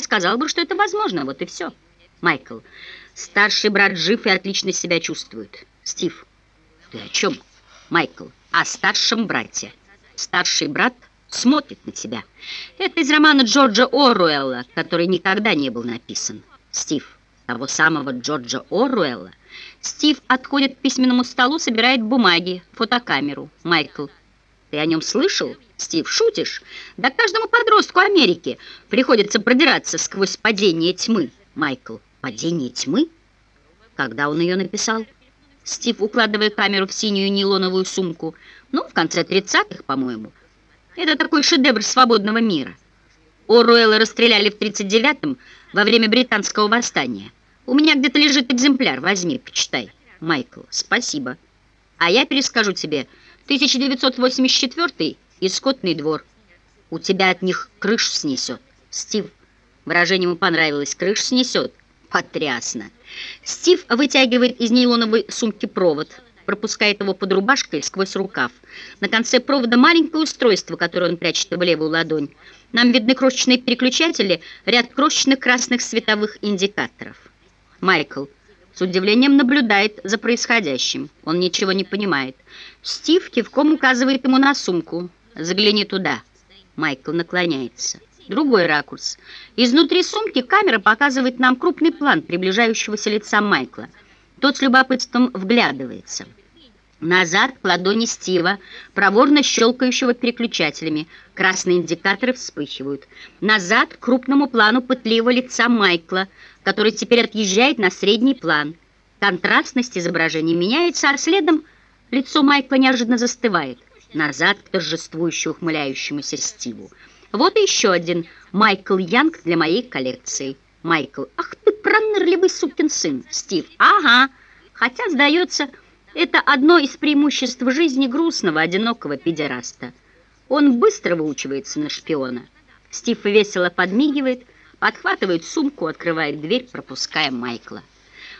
сказал бы, что это возможно, вот и все. Майкл. Старший брат жив и отлично себя чувствует. Стив. Ты о чем? Майкл. О старшем брате. Старший брат смотрит на тебя. Это из романа Джорджа Оруэлла, который никогда не был написан. Стив. Того самого Джорджа Оруэлла. Стив отходит к письменному столу, собирает бумаги, фотокамеру. Майкл. Ты о нем слышал? Стив, шутишь? Да каждому подростку Америки приходится продираться сквозь падение тьмы. Майкл. Падение тьмы? Когда он ее написал? Стив, укладывая камеру в синюю нейлоновую сумку. Ну, в конце 30-х, по-моему. Это такой шедевр свободного мира. Оруэлла расстреляли в 39-м во время британского восстания. У меня где-то лежит экземпляр. Возьми, почитай. Майкл, спасибо. А я перескажу тебе 1984 и скотный двор. У тебя от них крышу снесет. Стив, выражение ему понравилось. Крышу снесет. Потрясно. Стив вытягивает из нейлоновой сумки провод, пропускает его под рубашкой сквозь рукав. На конце провода маленькое устройство, которое он прячет в левую ладонь. Нам видны крошечные переключатели, ряд крошечных красных световых индикаторов. Майкл с удивлением наблюдает за происходящим. Он ничего не понимает. Стив кивком указывает ему на сумку. «Загляни туда». Майкл наклоняется. Другой ракурс. Изнутри сумки камера показывает нам крупный план приближающегося лица Майкла. Тот с любопытством вглядывается. Назад к ладони Стива, проворно щелкающего переключателями. Красные индикаторы вспыхивают. Назад к крупному плану пытливого лица Майкла, который теперь отъезжает на средний план. Контрастность изображения меняется, а следом лицо Майкла неожиданно застывает. Назад к торжествующе ухмыляющемуся Стиву. Вот еще один Майкл Янг для моей коллекции. Майкл, ах ты пронырливый сукин сын. Стив, ага. Хотя, сдается, это одно из преимуществ жизни грустного, одинокого педераста. Он быстро выучивается на шпиона. Стив весело подмигивает, подхватывает сумку, открывает дверь, пропуская Майкла.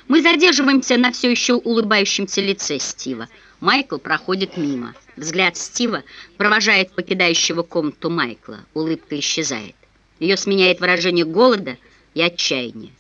Мы задерживаемся на все еще улыбающемся лице Стива. Майкл проходит мимо. Взгляд Стива провожает покидающего комнату Майкла. Улыбка исчезает. Ее сменяет выражение голода и отчаяния.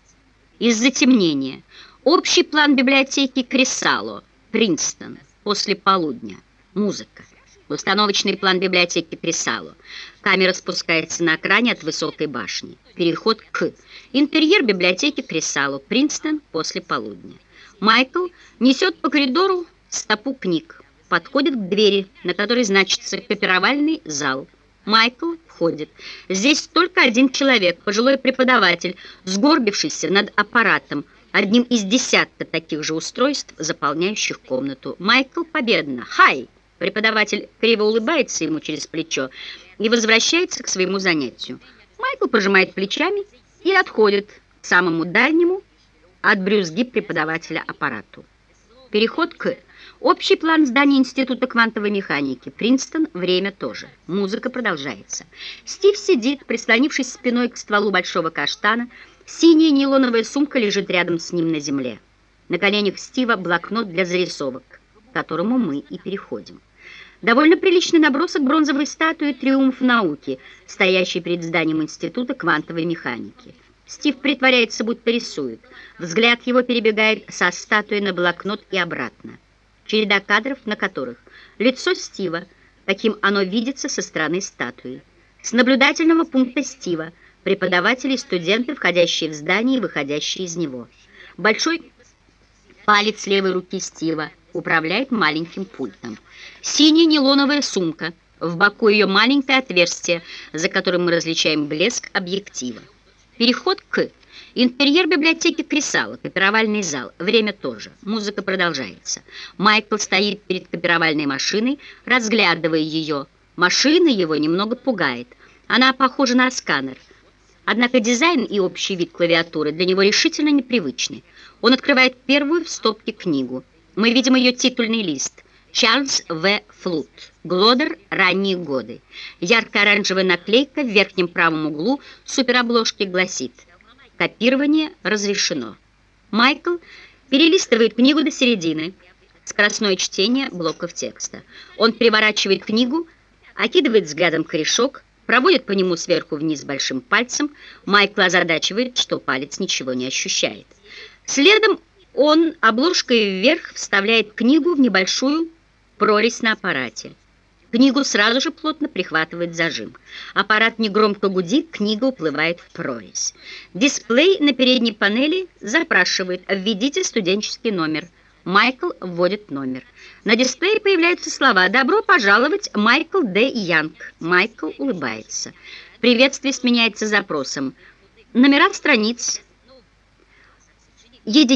Из затемнения. Общий план библиотеки Крисало, Принстон, после полудня. Музыка. Установочный план библиотеки Крисало. Камера спускается на экране от высокой башни. Переход к интерьер библиотеки Крисало, Принстон, после полудня. Майкл несет по коридору стопу книг подходит к двери, на которой значится «Копировальный зал». Майкл входит. Здесь только один человек, пожилой преподаватель, сгорбившийся над аппаратом, одним из десятка таких же устройств, заполняющих комнату. Майкл победно. «Хай!» Преподаватель криво улыбается ему через плечо и возвращается к своему занятию. Майкл пожимает плечами и отходит к самому дальнему от брюзги преподавателя аппарату. Переход к Общий план здания Института квантовой механики. Принстон. Время тоже. Музыка продолжается. Стив сидит, прислонившись спиной к стволу большого каштана. Синяя нейлоновая сумка лежит рядом с ним на земле. На коленях Стива блокнот для зарисовок, к которому мы и переходим. Довольно приличный набросок бронзовой статуи «Триумф науки», стоящей перед зданием Института квантовой механики. Стив притворяется, будто рисует. Взгляд его перебегает со статуи на блокнот и обратно череда кадров, на которых лицо Стива, каким оно видится со стороны статуи. С наблюдательного пункта Стива преподаватели и студенты, входящие в здание и выходящие из него. Большой палец левой руки Стива управляет маленьким пультом. Синяя нейлоновая сумка, в боку ее маленькое отверстие, за которым мы различаем блеск объектива. Переход к Интерьер библиотеки Крисала, копировальный зал. Время тоже. Музыка продолжается. Майкл стоит перед копировальной машиной, разглядывая ее. Машина его немного пугает. Она похожа на сканер. Однако дизайн и общий вид клавиатуры для него решительно непривычны. Он открывает первую в стопке книгу. Мы видим ее титульный лист. Чарльз В. Флут. Глодер. Ранние годы. Ярко-оранжевая наклейка в верхнем правом углу суперобложки гласит – Копирование разрешено. Майкл перелистывает книгу до середины. Скоростное чтение блоков текста. Он переворачивает книгу, окидывает взглядом корешок, проводит по нему сверху вниз большим пальцем. Майкл озадачивает, что палец ничего не ощущает. Следом он обложкой вверх вставляет книгу в небольшую прорезь на аппарате. Книгу сразу же плотно прихватывает зажим. Аппарат негромко гудит, книга уплывает в прорезь. Дисплей на передней панели запрашивает «Введите студенческий номер». Майкл вводит номер. На дисплее появляются слова «Добро пожаловать, Майкл Д. Янг». Майкл улыбается. Приветствие сменяется запросом. Номера страниц. Единица.